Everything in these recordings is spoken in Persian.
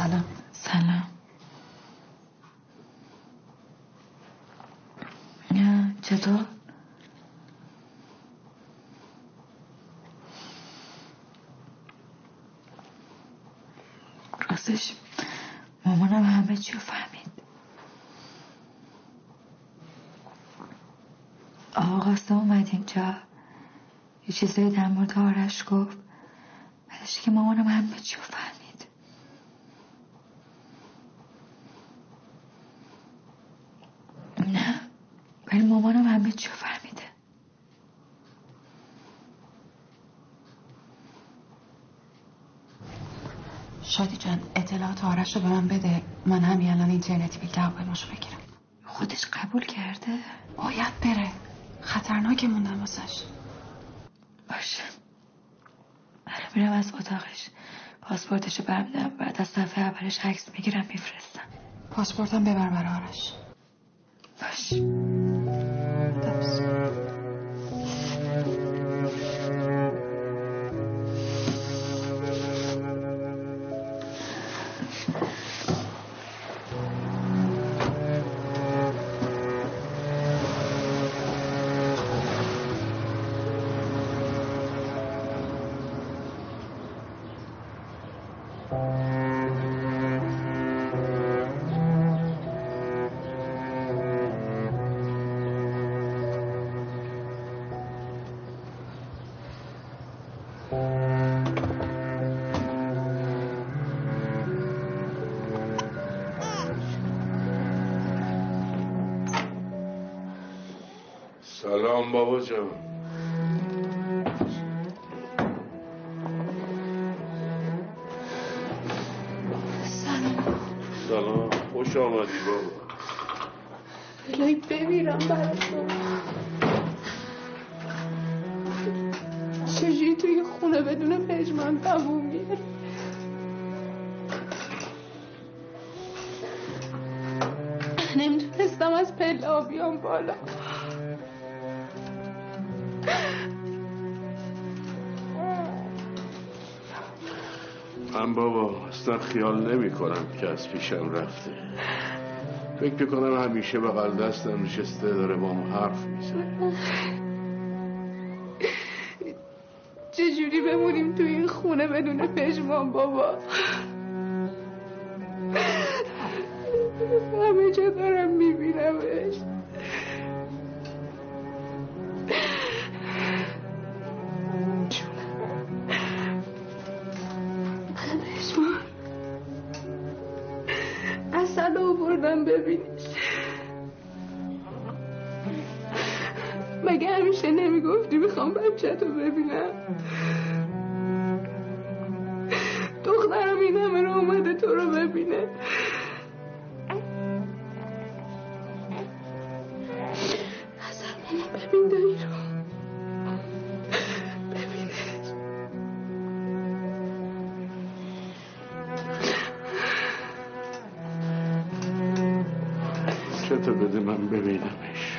سلام. سلام. چطور؟ راستش مامانم همه چی رو فهمید. آقا قاسم اومد اینجا یه چیزایی در مورد آرش گفت. بعدش که مامانم همه چی رو فهمید نه ولی مامانم همه چی رو فهمیده شادی جان اطلاعات آرش رو به من بده. من همین الان اینترنتی بیل هواپیماشو بگیرم. خودش قبول کرده؟ باید بره. خطرناکه موندم واسش. باشه. میرم از اتاقش. پاسپورتشو برمیدم بعد از صفحه اولش عکس می‌گیرم میفرستم. پاسپورتم ببر برای آرش. باشه. جان سلام. خوش آمدی بابا. الهی بمیرم برای تو چجوری توی خونه بدون پژمان تموم میره نمی‌تونستم از پله بیام بالا. من بابا اصلا خیال نمی کنم که از پیشم رفته. فکر کنم همیشه بغل دستم نشسته داره با هم حرف می‌زنه. چجوری بمونیم تو این خونه بدون پژمان بابا؟ چطور بده من ببینمش.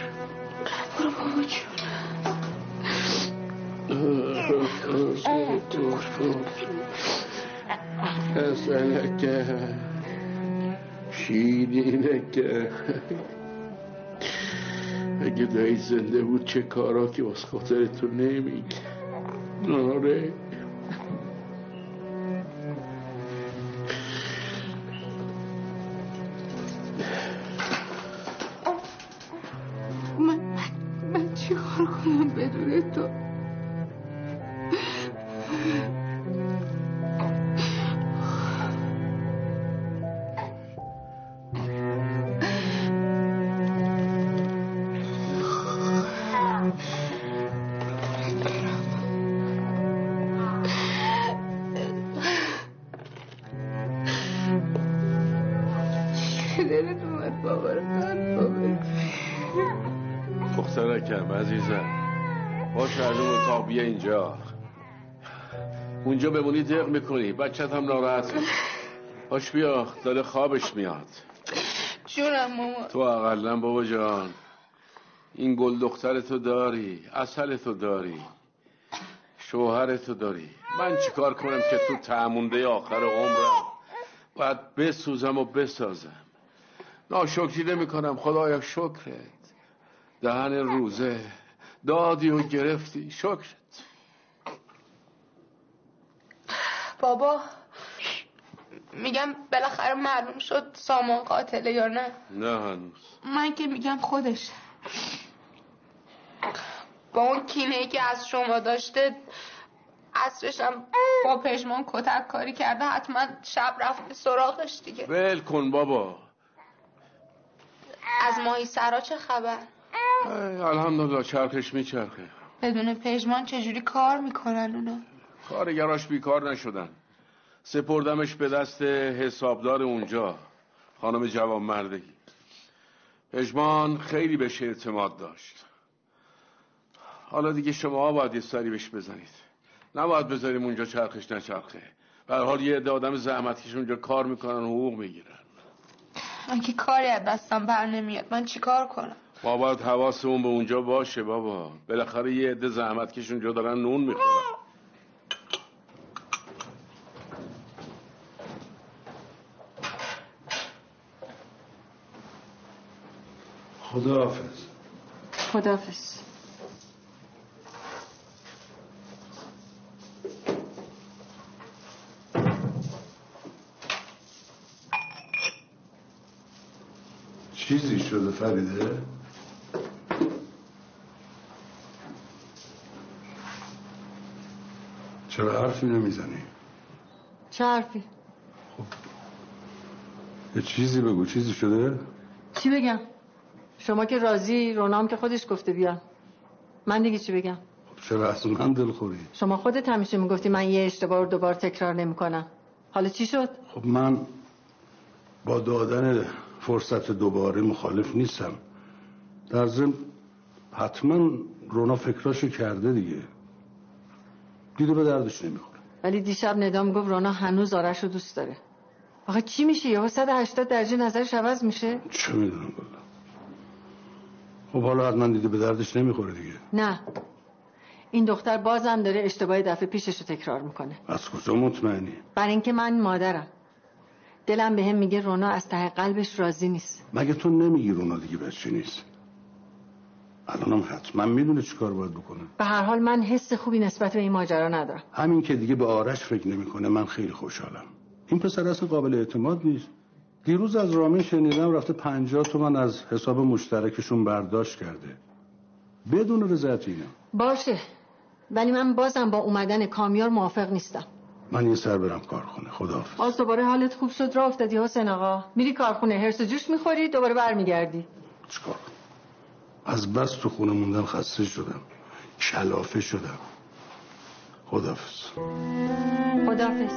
برو بابا جون. که شیرینه که اگه دایی زنده بود چه کارا که واسه خاطر تو نمیگه. آره. کنم بیا اینجا. اونجا بمونی دق می‌کنی. بچت هم ناراحت. باش بیا. داره خوابش میاد. جونم ماما تو اقلا بابا جان. این گل دختر تو داری اصل تو داری شوهر تو داری. من چیکار کنم که تو تعمونده آخر عمرم باید بسوزم و بسازم؟ ناشکری نمی کنم خدایا شکرت. دهن روزه. دادی و گرفتی. شکرت. بابا میگم بالاخره معلوم شد سامان قاتله یا نه. نه هنوز. من که میگم خودش. با اون کینه ای که از شما داشته اصرشم با پژمان کتک کاری کرده حتما شب رفته سراغش دیگه. ول کن بابا. از ماهی سرا چه خبر؟ الحمدلله چرخش میچرخه. بدون پژمان چجوری کار می‌کنن اونا؟ کارگراش بیکار نشدن. سپردمش به دست حسابدار اونجا خانم جوان مردگی. پژمان خیلی بهش اعتماد داشت. حالا دیگه شما باید یه سری بهش بزنید. نباید بذاریم اونجا چرخش نچرخه. به حال یه عده آدم زحمتکش اونجا کار می‌کنن و حقوق می‌گیرن. من که کاری از دستم بر نمیاد من چیکار کنم؟ ما باید حواسمون به اونجا باشه بابا. بالاخره یه عده زحمتکش اونجا دارن نون می‌خورن. خداحافظ. خدافز چیزی شده فریده؟ چرا حرفی نمی‌زنی چه حرفی؟ یه چیزی بگو چیزی شده چی بگم؟ شما که راضی رونام که خودش گفته بیان من دیگه چی بگم؟ خب چرا از من دلخوری شما خودت همیشه می‌گفتی من یه اشتباه رو دوبار تکرار نمی‌کنم حالا چی شد؟ خب من با دادن فرصت دوباره مخالف نیستم در ضمن حتما رونا فکراشو کرده دیگه دیده به دردش نمی‌خوره ولی دیشب ندام گفت رونا هنوز آرش رو دوست داره. آخه چی میشه؟ یهو 180 درجه نظرش عوض میشه. چه می‌دونم بلا خب حالا حتما دیده به دردش نمی‌خوره دیگه. نه. این دختر بازم داره اشتباه دفعه پیشش رو تکرار می‌کنه. از کجا مطمئنی؟ برای اینکه من مادرم. دلم به هم میگه رونا از ته قلبش راضی نیست. مگه تو نمیگی رونا دیگه بچه نیست؟ الانم حتما می‌دونه چی کار باید بکنه به هر حال من حس خوبی نسبت به این ماجرا ندارم. همین که دیگه به آرش فکر نمی‌کنه من خیلی خوشحالم. این پسر اصلا قابل اعتماد نیست. دیروز از رامین شنیدم رفته پنجاه تومن از حساب مشترکشون برداشت کرده. بدون رضایت اینا باشه. ولی من بازم با اومدن کامیار موافق نیستم. من یه سر برم کارخونه. خداحافظ. باز دوباره حالت خوب شد. راه افتادی حسین آقا. میری کارخونه. هرس و جوش می‌خوری. دوباره برمیگردی. چیکار از بس تو خونه موندن خسته شدم. کلافه شدم. خدافز خدافز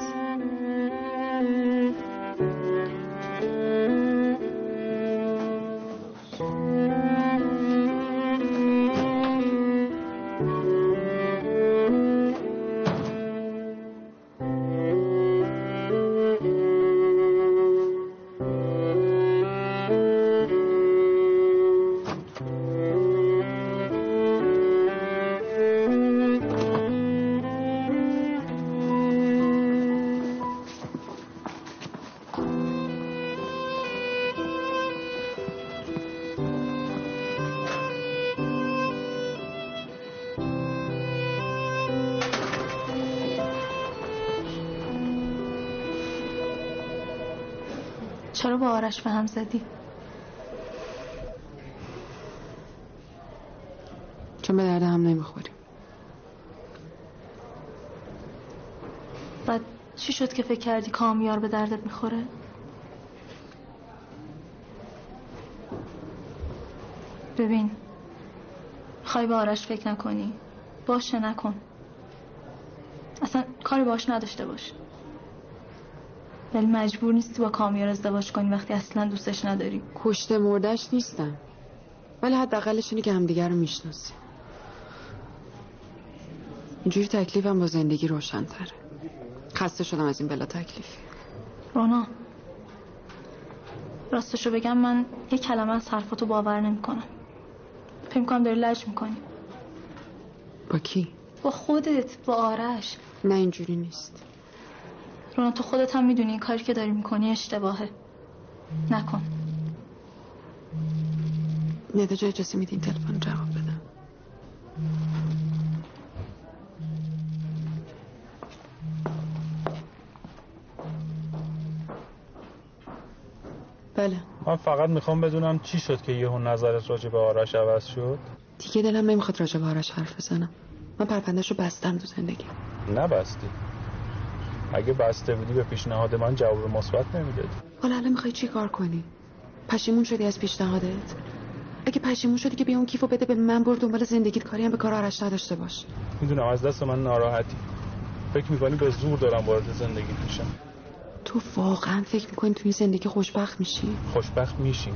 آرش به هم زدی؟ چون به درد هم نمی‌خوریم بعد چی شد که فکر کردی کامیار به دردت می‌خوره؟ ببین می‌خوای به آرش فکر نکنی باشه نکن اصلا کاری باش نداشته باش ولی مجبور نیستی با کامیار ازدواج کنی وقتی اصلا دوستش نداری. کشته مردش نیستم ولی حداقلش اینه که همدیگه رو می‌شناسیم. اینجوری تکلیفم با زندگی روشن تره خسته شدم از این بلا تکلیفی رونا راستشو بگم من یه کلمه از حرفاتو باور نمی‌کنم. فکر می‌کنم داری لج می‌کنی. با کی؟ با خودت با آرش. نه اینجوری نیست. رونا تو خودت هم می‌دونی این کاری که داری می‌کنی اشتباهه. نکن. ندا جای اجازه میدین تلفن جواب بدم. بله. من فقط می‌خوام بدونم چی شد که یهو نظرت راجع به آرش عوض شد؟ دیگه دلم نمی‌خواد راجع به آرش حرف بزنم. من پرپندش رو بستم تو زندگی. نبستی. اگه بسته بودی به پیشنهاد من جواب مثبت نمی‌دادی. حالا الان می‌خوای چی کار کنی؟ پشیمون شدی از پیشنهادت؟ اگه پشیمون شدی که بیا اون کیفو بده به من برو دنبال زندگیت کاری هم به کار آرش نداشته باش. می‌دونم از دست من ناراحتی. فکر می‌کنی به زور دارم وارد زندگی میشم؟ تو واقعا فکر می‌کنی تو این زندگی خوشبخت میشی؟ خوشبخت میشیم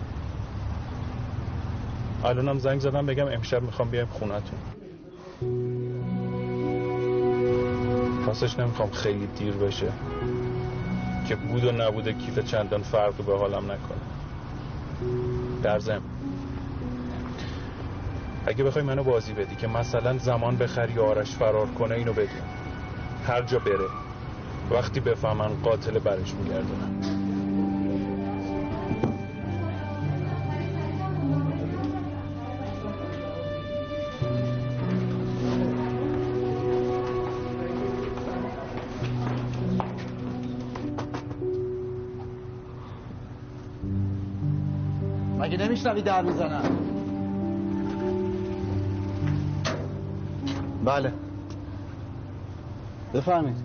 الانم زنگ زدم بگم امشب می‌خوام بیایم خونتون راستش نمی‌خوام خیلی دیر بشه. که بود و نبوده کیف چندان فرقی به حالم نکنه. در ضمن اگه بخوای منو بازی بدی که مثلا زمان بخری آرش فرار کنه اینو بدون هر جا بره. وقتی بفهمن قاتل برش میگردونن. مگه نمیشنوی در می‌زنم بله. بفهمید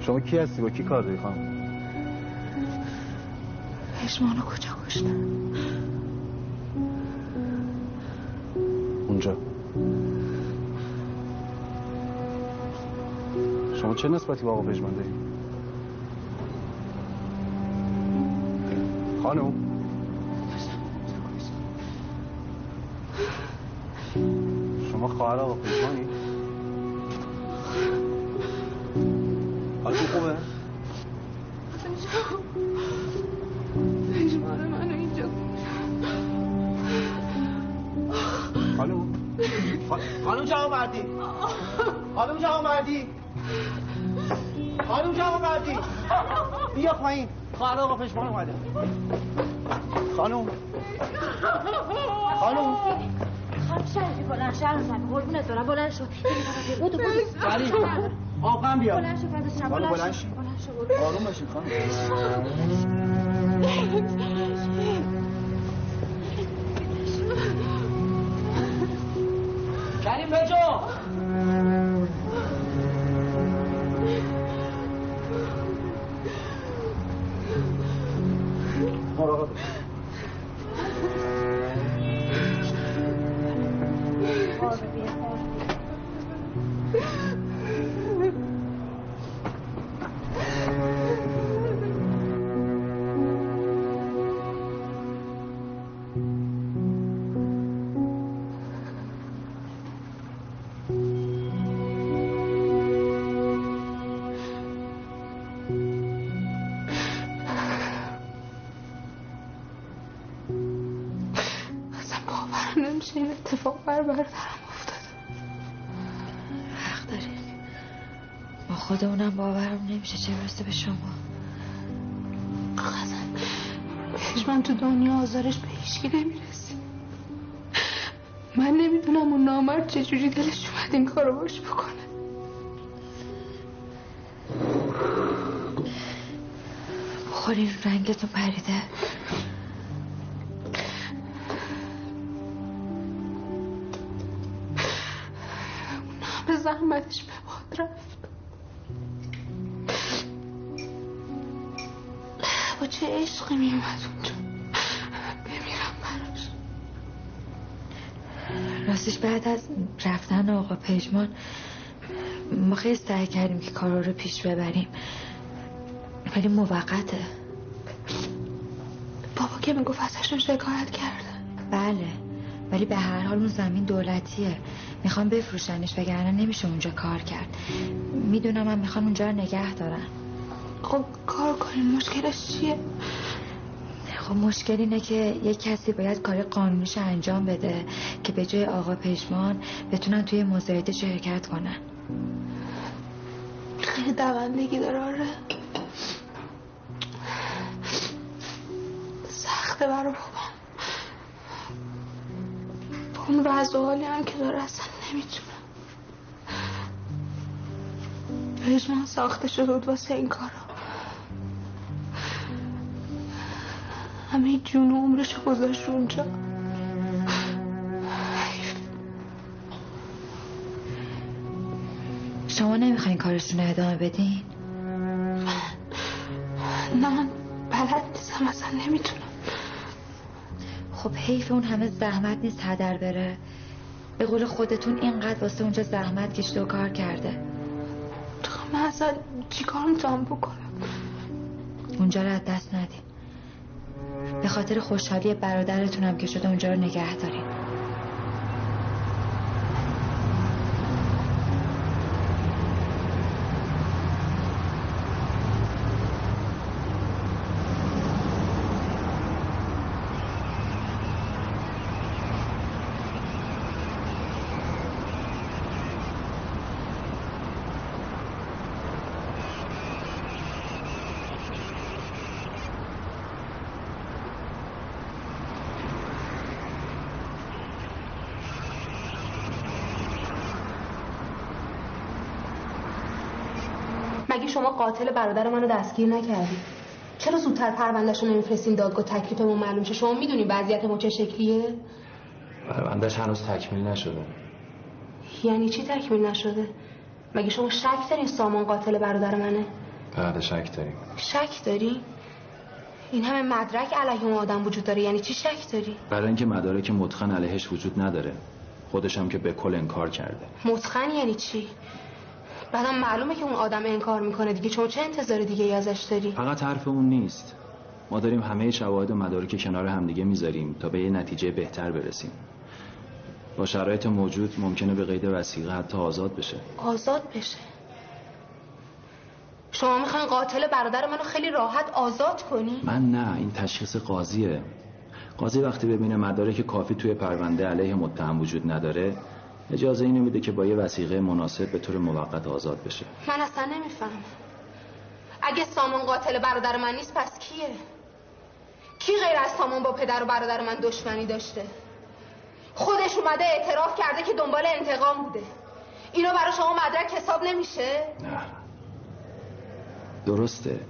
شما کی هستی؟ با کی کار داری خانم؟ پشمانو کجا کشتن اونجا. شما چه نسبتی با آقا پژمان داری؟ خانم. شما خواهر آقا پژمانی حالتون خوبه؟ خانم. خانم جواب مردی؟ خانم جواب مردی؟ خانم جواب مردی بیا پایین. خواهر آقا پشمان اومده. خانم. خانم. خانم شریفی بلند شهر زن قربونت دارم بلند بودو بودو ولی آقام بیا. بلند خانم بلند بلند شو. بلند قربونت. آروم باشین خانم. کریم بجو. mejor a otros. این اتفاق بر برادرم افتاد حق داری. با خودمونم باورم نمیشه چه برسه به شما. قسم من تو دنیا آزارش به هیچکی نمی‌رسی من نمی‌دونم اون نامرد چجوری دلش اومد این کارو باش بکنه. بخورین رنگتون پریده. زحمتش به باد رفت. با چه عشقی میومد اونجا؟ بمیرم براش. راستش بعد از رفتن آقا پژمان ما خیلی سعی کردیم که کارا رو پیش ببریم. ولی موقته. بابا که می‌گفت ازشون شکایت کرده. بله. ولی به هر حال اون زمین دولتیه. می‌خوام بفروشنش وگرنه نمیشه اونجا کار کرد. می‌دونم من می‌خوام اونجا رو نگه دارم. خب کار کنیم. مشکلش چیه؟ خب مشکل اینه که یک کسی باید کار قانونیش انجام بده که به جای آقا پژمان بتونن توی مزایده شرکت کنن. خیلی دوندگی داره آره. سخته برا بابام. با اون وضع و حالی هم که داره اصلا. نمی‌تونه پژمان ساخته شده بود واسه این کارا. همه جون و عمرش گذاشت اونجا. شما نمی‌خواین کارشون رو ادامه بدین؟ نه من بلد نیستم اصلا نمی‌تونم. خب حیف اون همه زحمت نیست هدر بره. به قول خودتون اینقدر واسه اونجا زحمت کشته و کار کرده. من اصلا چیکار می‌تونم بکنم؟ اونجا رو از دست ندین. به خاطر خوشحالی برادرتونم که شده اونجا رو نگه دارین. مگه شما قاتل برادر منو دستگیر نکردی؟ چرا زودتر پروندهشو نمیفرستین دادگاه تکلیفمون معلوم شه؟ شما می‌دونی وضعیت ما چه شکلیه؟ پروندهش هنوز تکمیل نشده. یعنی چی تکمیل نشده؟ مگه شما شک دارین سامان قاتل برادر منه؟ بعد شک داریم. شک داری؟ این همه مدرک علیه اون آدم وجود داره یعنی چی شک داری؟ برای اینکه مدارک متقن علیهش وجود نداره. خودش هم که به کل انکار کرده. متقن یعنی چی؟ بعدم معلومه که اون آدم انکار می‌کنه دیگه. شما چه انتظار دیگه ای ازش داری؟ فقط حرف اون نیست. ما داریم همه شواهد و مدارک کنار همدیگه می‌ذاریم تا به یه نتیجه بهتر برسیم. با شرایط موجود ممکنه به قید وسیقه حتی آزاد بشه. آزاد بشه. شما می‌خواین قاتل برادر منو خیلی راحت آزاد کنی؟ من نه این تشخیص قاضیه. قاضی وقتی ببینه مدارک کافی توی پرونده علیه متهم وجود نداره اجازه اینو میده که با یه وسیقه مناسب به طور موقت آزاد بشه. من اصلا نمیفهم اگه سامان قاتل برادر من نیست پس کیه؟ کی غیر از سامان با پدر و برادر من دشمنی داشته؟ خودش اومده اعتراف کرده که دنبال انتقام بوده. اینو برای شما مدرک حساب نمیشه؟ نه. درسته.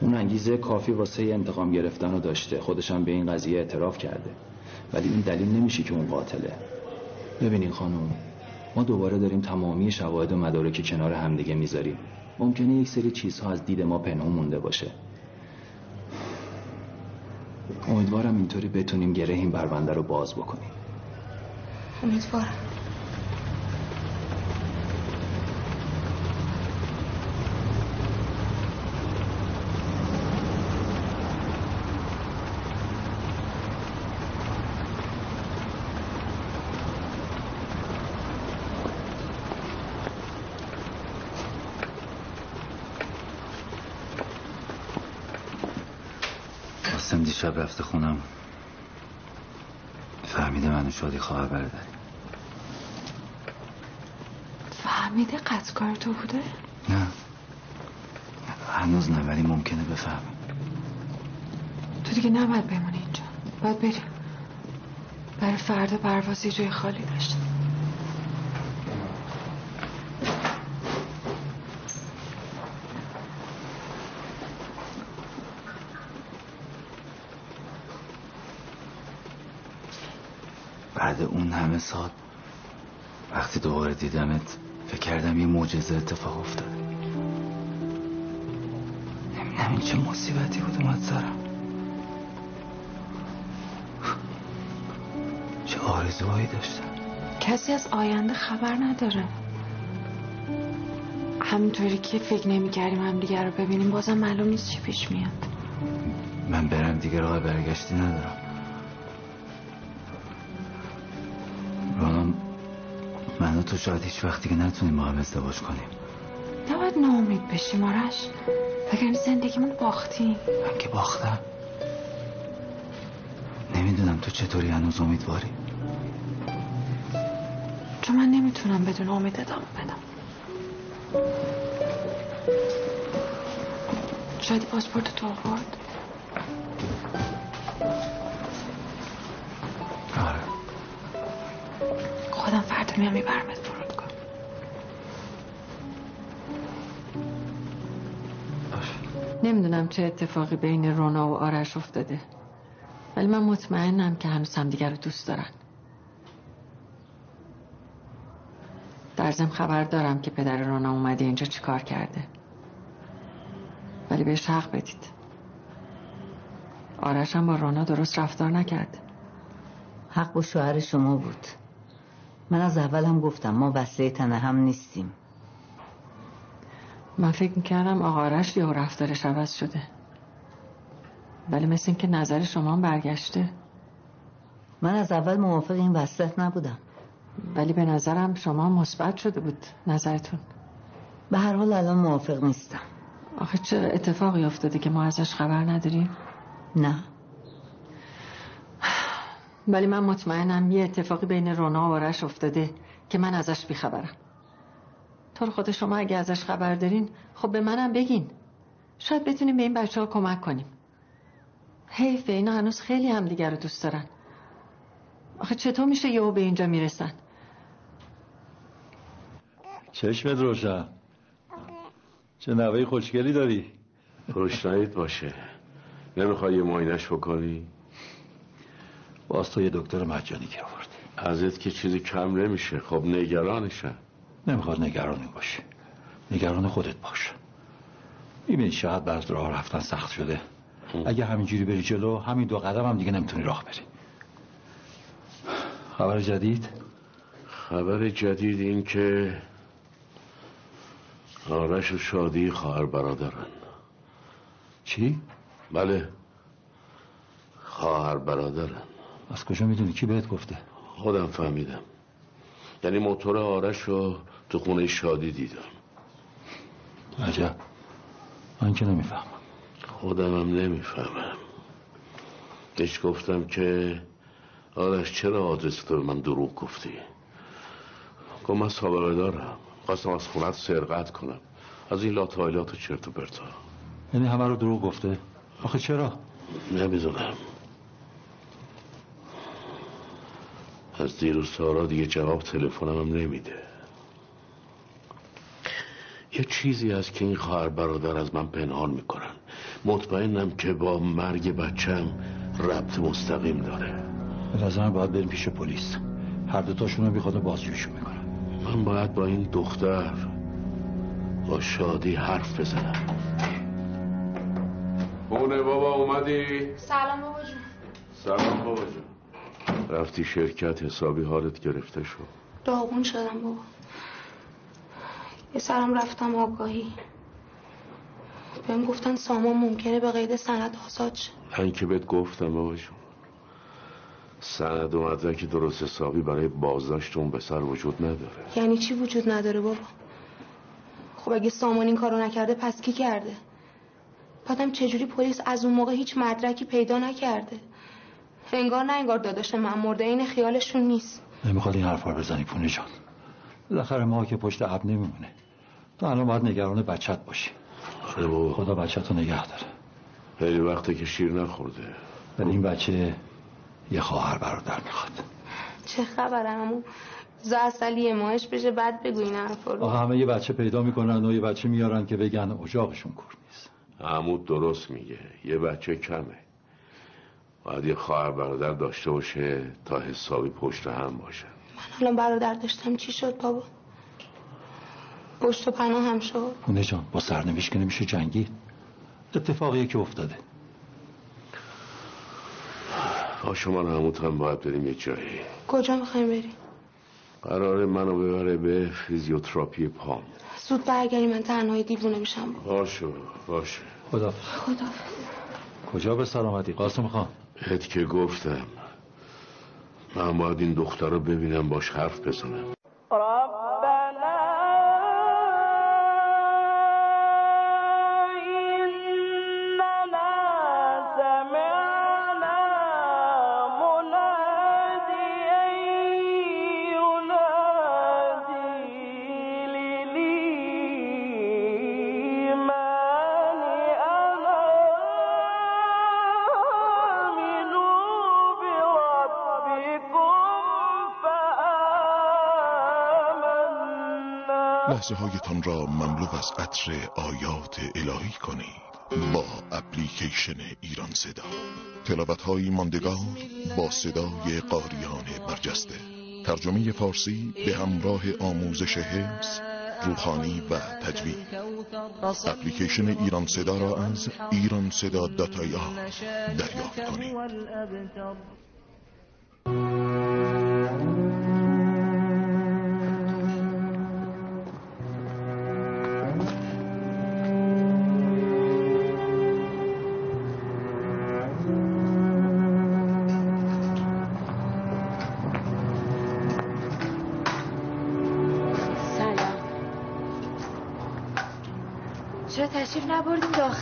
اون انگیزه کافی واسه انتقام گرفتن رو داشته. خودش هم به این قضیه اعتراف کرده. ولی این دلیل نمیشه که اون قاتله. ببینین خانم ما دوباره داریم تمامی شواهد و مدارک کنار همدیگه می‌ذاریم. ممکنه یک سری چیزها از دید ما پنهون مونده باشه. امیدوارم اینطوری بتونیم گره این بربنده رو باز بکنیم. امیدوارم قاسم دیشب رفته خونم. فهمیده منو شادی خواهر برادری فهمیده قطع کار تو بوده؟ نه. هنوز نه ولی ممکنه بفهمه تو دیگه نباید بمونی اینجا. باید بریم برای فردا پروازی جای خالی داشت بعد اون همه سال وقتی دوباره دیدمت فکر کردم یه معجزه اتفاق افتاده. نمی‌دونم این چه مصیبتی بود اومد سرم. چه آرزوهایی داشتم. کسی از آینده خبر نداره. همینطوری که فکر نمی‌کردیم هم دیگر رو ببینیم بازم معلوم نیست چی پیش میاد. من برم دیگه راه برگشتی ندارم. تو شاید هیچ وقتی که نتونیم با هم ازدواج کنیم. نباید ناامید بشیم آرش. وگرنه زندگیمون باختیم من که باختم. نمی‌دونم تو چطوری هنوز امیدواری. چون من نمی‌تونم بدون امید ادامه بدم. شاید پاسپورت تو آورد. فردا میام میبرمت فرودگاه نمی‌دونم چه اتفاقی بین رونا و آرش افتاده ولی من مطمئنم که هنوز همدیگر رو دوست دارن. در ضمن خبر دارم که پدر رونا اومده اینجا چیکار کرده. ولی بهش حق بدید. آرش هم با رونا درست رفتار نکرد. حق با شوهر شما بود. من از اول هم گفتم ما وسیله تنه هم نیستیم. من فکر می‌کردم آقا آرش یه رفتارش عوض شده. ولی مثل این که نظر شما هم برگشته. من از اول موافق این وصلت نبودم. ولی به نظرم شما مثبت شده بود نظرتون. به هر حال الان موافق نیستم. آخه چه اتفاقی افتاده که ما ازش خبر نداریم؟ نه. ولی من مطمئنم یه اتفاقی بین رونا و آرش افتاده که من ازش بیخبرم. تو رو خود شما اگه ازش خبر دارین خب به منم بگین. شاید بتونیم به این بچه ها کمک کنیم. حیفه اینا هنوز خیلی هم دیگر رو دوست دارن. آخه چطور میشه یهو به اینجا می‌رسن؟ چشمت روشن. چه نوه خوشگلی داری. روشنایت باشه. نمی‌خوای یه ماینش بکنی؟ باز تو یه دکتر مجانی که آوردی ازت که چیزی کم نمیشه. خب نگرانشم نمی‌خواد نگرانی باشی نگران خودت باش. می‌بینی شاید بعض راه رفتن سخت شده. اگه همینجوری بری جلو همین دو قدم هم دیگه نمی‌تونی راه بری. خبر جدید؟ خبر جدید این که آرش و شادی خواهر برادرن. چی؟ بله. خواهر برادرن. از کجا می‌دونی؟ کی بهت گفته؟ خودم فهمیدم. یعنی موتور آرش رو تو خونه شادی دیدم. عجب. من که نمی‌فهمم. خودم هم نمی‌فهمم. بهش گفتم که آرش چرا آدرس تو به من دروغ گفتی؟ گفت من سابقه دارم. خواستم از خونت سرقت کنم. از این لاتایلات و چرت و پرتا. یعنی همه رو دروغ گفته؟ آخه چرا؟ نمی‌دونم. از دیروز سارا دیگه جواب تلفنم هم نمیده. یه چیزی هست که این خواهر برادر از من پنهان می‌کنن. مطمئنم که با مرگ بچم ربط مستقیم داره. به نظرم باید بریم پیش پلیس. هر دوتاشون رو بیخواد بازجویشون می‌کنن. من باید با این دختر با شادی حرف بزنم. مونه بابا اومدی؟ سلام بابا جون. سلام بابا جون. رفتی شرکت حسابی حالت گرفته شد. داغون شدم بابا. یه سرم رفتم آگاهی. بهم گفتن سامان ممکنه به قید سند آزاد شه. من که بهت گفتم بابا جون. سند و مدرک درست حسابی برای بازداشت اون به سر وجود نداره. یعنی چی وجود نداره بابا؟ خب اگه سامان این کارو نکرده پس کی کرده؟ بعدم چجوری پلیس از اون موقع هیچ مدرکی پیدا نکرده؟ انگار نه انگار داداش من مرده این خیالشون نیست. نمی‌خواد این حرفا رو بزنی پونه جان. بالاخره ما که پشت اب نمیمونه. تو الان باید نگران بچت باشی. خدا بچت رو نگه داره. خیلی وقته که شیر نخورده. ولی این بچه یه خواهر برادر می‌خواد. چه خبره همون زا اصلی ماهش بشه بعد بگو این حرفا رو. همه یه بچه پیدا می‌کنن و یه بچه میارن که بگن اجاقشون کور نیست. عمود درست میگه. یه بچه کمه. باید یه خواهر برادر داشته باشه تا حسابی پشت هم باشه. من الان برادر داشتم. چی شد بابا؟ پشت و پناه هم شد. پونه جان با سرنوشت که نمیشه جنگی. اتفاقیه که افتاده. با شما عمود هم باید بریم یه جایی. کجا می‌خوایم بریم؟ قراره منو ببره به فیزیوتراپی پام. زود برگردی من تنهایی دیوونه میشم. باشه باشه. خدا خدا کجا به سلامتی؟ قاسم خان. بهت که گفتم. من باید این دختر رو ببینم باش حرف بزنم. لحظه هایتان را مملو از عطر آیات الهی کنید. با اپلیکیشن ایران صدا. تلاوت های ماندگار با صدای قاریان برجسته. ترجمه فارسی به همراه آموزش حفظ روحانی و تجوید. اپلیکیشن ایران صدا را از ایران صدا داتایا دریافت کنید.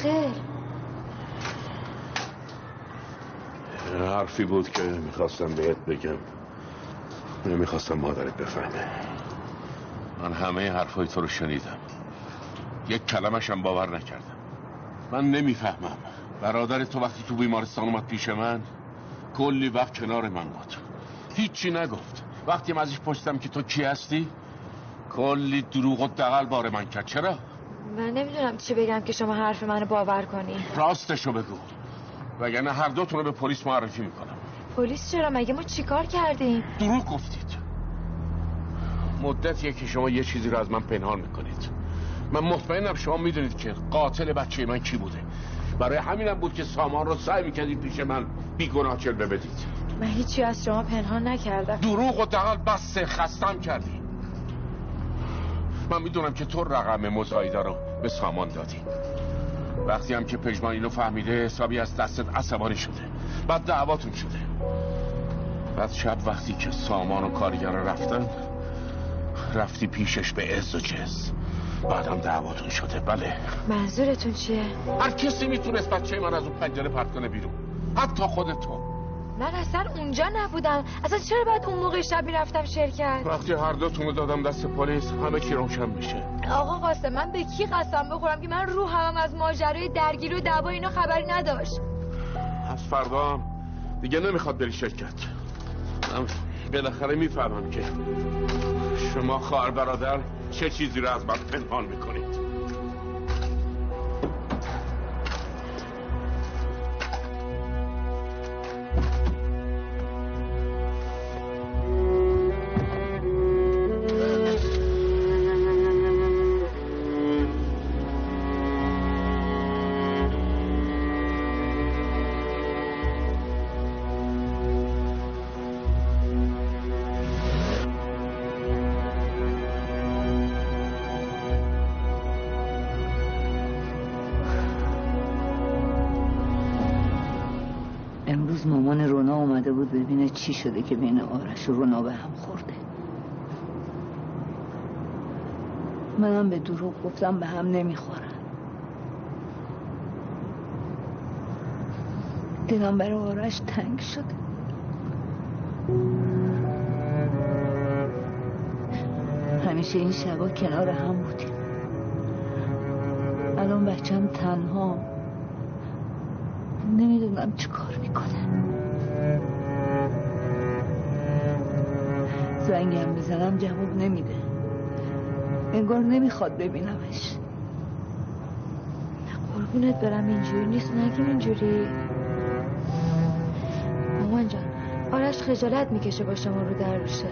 داخل حرفی بود که می‌خواستم بهت بگم. نمی‌خواستم مادرت بفهمه. من همه حرفای تو رو شنیدم. یک کلمش هم باور نکردم. من نمی‌فهمم. برادر تو وقتی تو بیمارستان اومد پیش من کلی وقت کنار من بود. هیچی نگفت. وقتی من ازش پرسیدم که تو کی هستی کلی دروغ و دقل بار من کرد. چرا؟ من نمی‌دونم چی بگم که شما حرف منو باور کنی. راستشو بگو. وگرنه هر دوتون رو به پلیس معرفی می‌کنم. پلیس چرا؟ مگه ما چیکار کردیم؟ دروغ گفتید. مدتیه که شما یه چیزی رو از من پنهان می‌کنید. من مطمئنم شما می‌دونید که قاتل بچه من کی بوده. برای همینم بود که سامان رو سعی می‌کردید پیش من بیگناه جلوه بدید. من هیچی از شما پنهان نکردم. دروغ و دقل بسته خستم کردی. من می‌دونم که تو رقم مزایده رو به سامان دادی. وقتی هم که پژمان اینو فهمیده حسابی از دستت عصبانی شده. بعد دعواتون شده. بعد شب وقتی که سامان و کارگر رفتن رفتی پیشش به عز و جز. بعدم دعواتون شده. بله. منظورتون چیه؟ هر کسی می‌تونست بچه من از اون پنجره پرت کنه بیرون. حتی خودت تو من اصلا اونجا نبودم. اصلا چرا باید اون موقع شب می‌رفتم شرکت؟ وقتی هر دوتون رو دادم دست پلیس همه چی روشن میشه. آقا قاسم من به کی قسم بخورم که من روحم از ماجرای درگیری و دعوا اینا خبری نداشت؟ از فردا هم دیگه نمی‌خواد بری شرکت. من بالاخره می‌فهمم که شما خواهر برادر چه چیزی رو از من پنهان می‌کنید. امروز مامان رونا اومده بود ببینه چی شده که بین آرش و رونا به هم خورده. منم به دروغ گفتم به هم نمی‌خورن. دلم برای آرش تنگ شده. همیشه این شبا کنار هم بودیم. الان بچم تنها. نمی‌دونم چی کار می‌کنه. زنگم بزنم جواب نمیده. انگار نمی‌خواد ببینمش. قربونت برم اینجوری نیست. نگیم اینجوری. مامان جان آرش خجالت می‌کشه با شما رو در روشه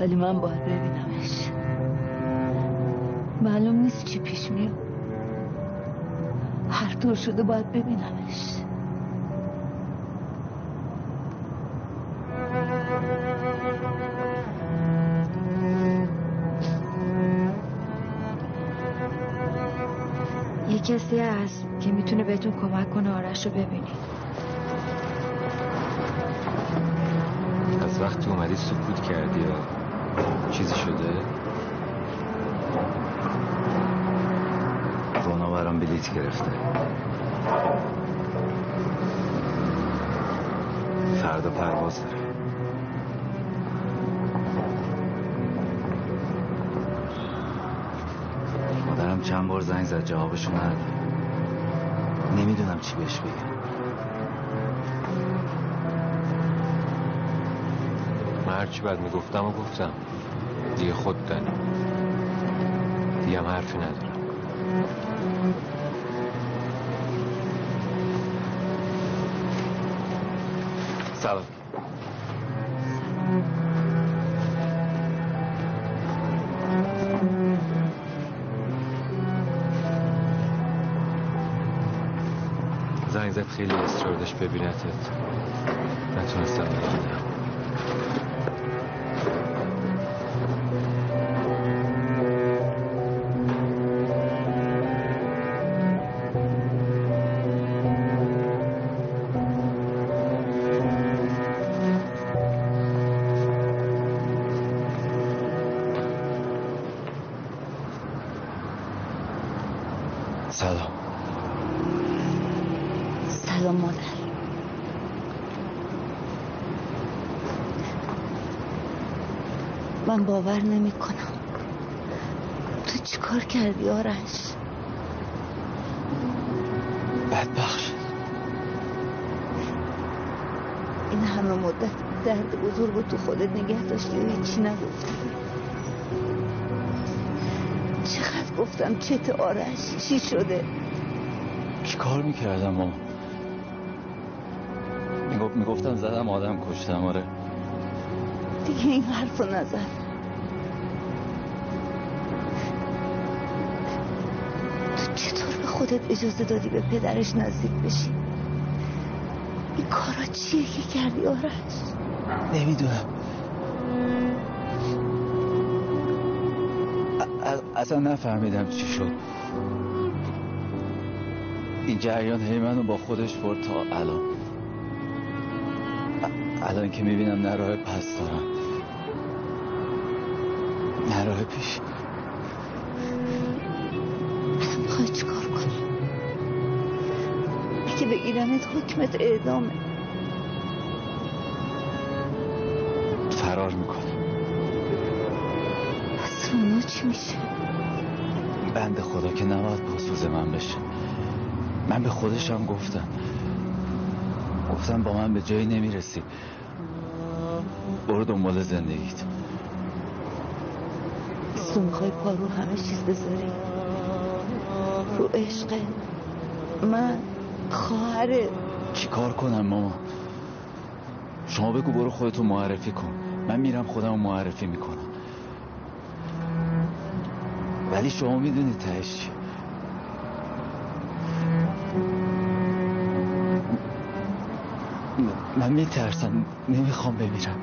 ولی من باید ببینمش. معلوم نیست چی پیش میاد. طور شده باید ببینمش. یه کسی هست که می‌تونه بهتون کمک کنه آرش رو ببینید. از وقتی اومدی سکوت کردی یا چیزی شده رونا برام بلیت گرفته. فردا پرواز داره. مادرم چند بار زنگ زد جوابشو نداد. نمی‌دونم چی بهش بگم. من هرچی بعد می‌گفتم و گفتم. دیگه خود دانی دیگه هم حرفی ندارم. داشت ببینتت نتونستم بگیرم سلام. سلام مادر. من باور نمی کنم. تو چیکار کردی آرش؟ بدبخش. این همه مدت درد بزرگ تو خودت نگه داشتی و هیچی نگفتی. چقدر گفتم چت آرش چی شده؟ چی کار می‌کردم؟ ماما می‌گفت می‌گفتم زدم آدم کشتم آره. دیگه این حرف رو نزن. تو چطور به خودت اجازه دادی به پدرش نزدیک بشی؟ این کارا چیه که کردی آرش؟ نمی‌دونم. اصلا نفهمیدم چی شد. این جریان هی منو با خودش برد تا الان. الان که می‌بینم نه راه پس دارم. نه راه پیش. می‌خوای چیکار کنی؟ اگه بگیرنت حکمت اعدامه. فرار می‌کنم. پس رونا چی میشه؟ بند خدا که نباید پاسوز من بشه. من به خودشم گفتم. گفتم با من به جایی نمی‌رسی. برو دنبال زندگیت. تو می‌خوای پارو همه چیز بذاری. رو عشق من خواهر. چی کار کنم ماما؟ شما بگو برو خودتو معرفی کن. من میرم خودم معرفی می‌کنم. ولی شما می‌دونی تهش چیه من میترسم. نمی‌خوام بمیرم.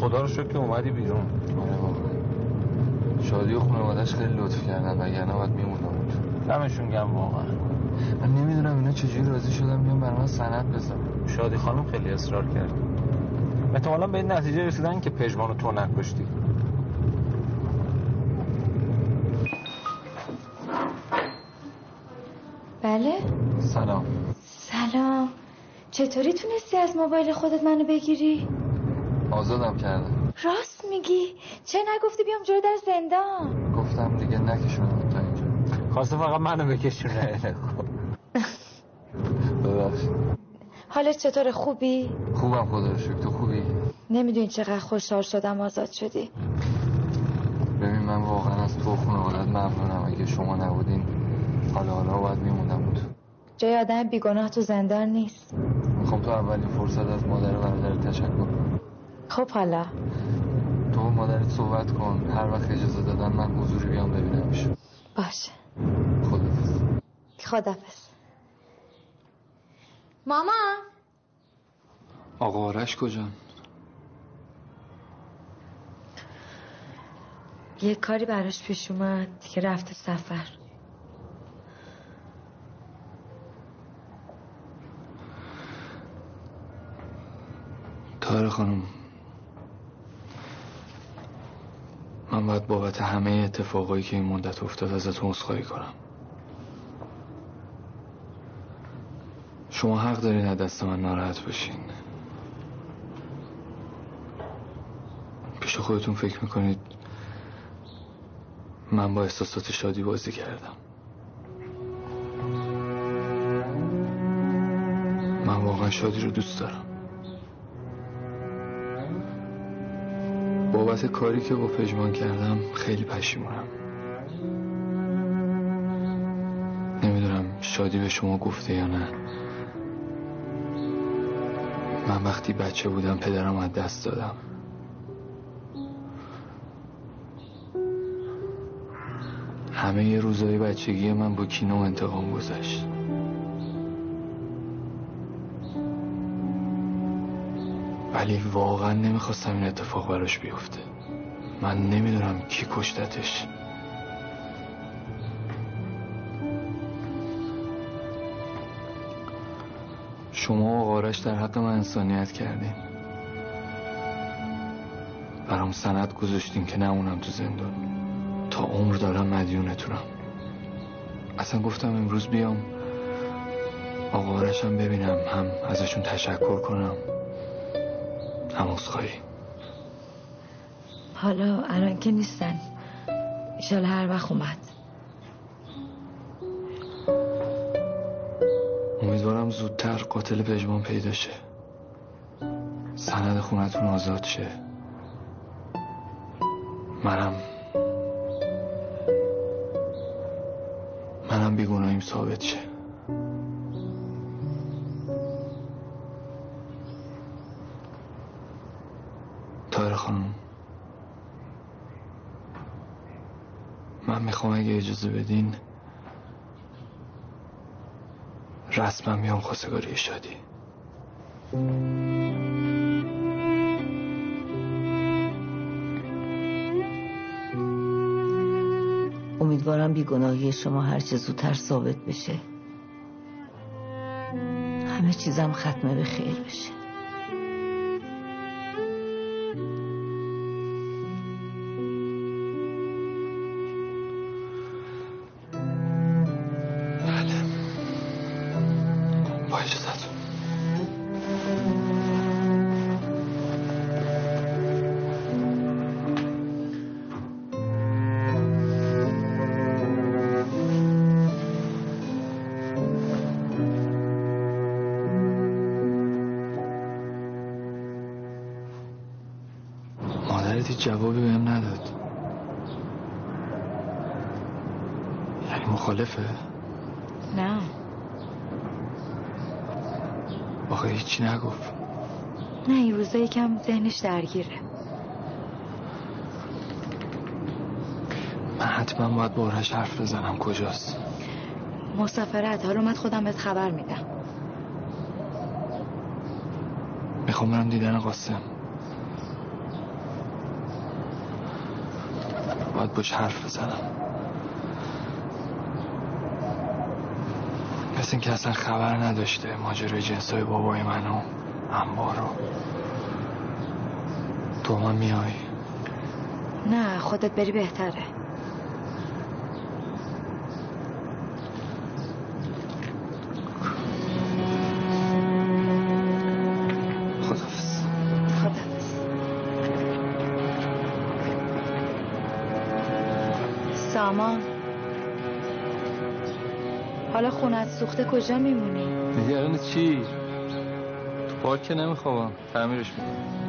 خدا رو شکر که اومدی بیرون. آره شادی و خانوادش خیلی لطف کردن وگرنه باید میموندم اونجا. دمشون گم واقعا. من نمی‌دونم اینا چجوری راضی شدن بیان برای من سند بزنن شادی خانم خیلی اصرار کرد. احتمالا به این نتیجه رسیدن که پژمان رو تو نکشتی. بله؟ سلام. سلام. چطوری تونستی از موبایل خودت منو بگیری؟ آزادم کردم. راست میگی؟ چه نگفتی بیام جلو در زندان؟ گفتم دیگه نکشونم تا اینجا. خواسته فقط منو بکشونه ببخشید. حالت چطور؟ خوبی؟ خوبم خدا رو شکر. تو خوبی؟ نمی‌دونی چقدر خوشحال شدم آزاد شدی. ببین من واقعا از تو و خانوادت ممنونم. اگه شما نبودین حالا حالا باید میموندم. بود جای آدم بیگناه تو زندان نیست. می‌خوام تو اولین فرصت از مادر و برادرت تشکر کنم. خب حالا. تو مادرت صحبت کن. هر وقت اجازه دادن من حضوری بیام ببینمش. باشه. خدافز خدافز ماما. آقا آرش کجا؟ یه کاری براش پیش اومد که رفته سفر. تاره خانم. من باید بابت همه اتفاقایی که این مدت افتاد ازتون عذرخواهی کنم. شما حق دارین از دست من ناراحت باشین پیش خودتون فکر می‌کنید من با احساسات شادی بازی کردم. من واقعا شادی رو دوست دارم. بابت کاری که با پژمان کردم خیلی پشیمونم. نمی‌دونم شادی به شما گفته یا نه. من وقتی بچه بودم پدرم از دست دادم. همه روزای بچگی من با کینه و انتقام گذشت. ولی واقعا نمی‌خواستم این اتفاق براش بیفته. من نمی‌دونم کی کشتتش. شما و آرش در حق من انسانیت کردین. برام سند گذاشتین که نمونم تو زندان. تا عمر دارم مدیونتونم. اصلا گفتم امروز بیام. آقا آرشم ببینم هم ازشون تشکر کنم. هم عذرخواهی حالا الان که نیستن. ایشالا هر وقت اومد. امیدوارم زودتر قاتل پژمان پیدا شه. سند خونتون آزاد شه. منم منم بیگناهیم ثابت شه. اجازه بدین. رسما میام خواستگاری شادی امیدوارم بیگناهی شما هرچه زودتر ثابت بشه. همه چیزم ختمه به خیر بشه. ذهنش درگیره. من حتما باید بارش حرف بزنم. کجاست؟ مسافرت. حالا من خودم بهت خبر میدم. می‌خوام برم دیدن قاسم. باید باش حرف بزنم. مثل اینکه اصلا خبر نداشته ماجرای جنسای بابای منو انبارو. تو من میای. نه خودت بری بهتره. سامان. حالا خونت سوخته کجا میمونی؟ نگران چی؟ تو پارک نمیخوابم. تعمیرش می‌کنم.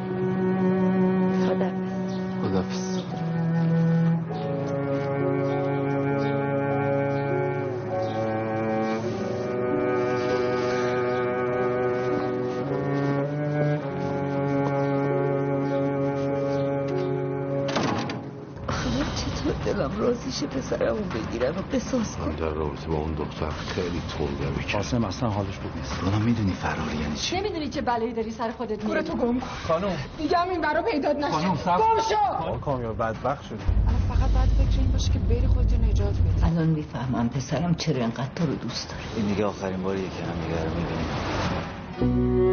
رازیشه پسرمو بگیرن و قصاص من در رابطه با اون دختر خیلی توندمی کرد قاسم اصلا حالش خوب نیست. رونا می‌دونی فراری یعنی چی؟ نمی‌دونی چه بلایی داری سر خودت برو تو گم کن. خانم. دیگه هم این برا پیدات نشه. خانم، صبر. گم شو. کامیاب بدبخت الان فقط باید فکر این باشه که بری خودتو نجات بدی. الان می‌فهمم پسرم چرا اینقدر تو رو دوست داره. این دیگه آخرین باریه که هم دیگه رو می‌بینیم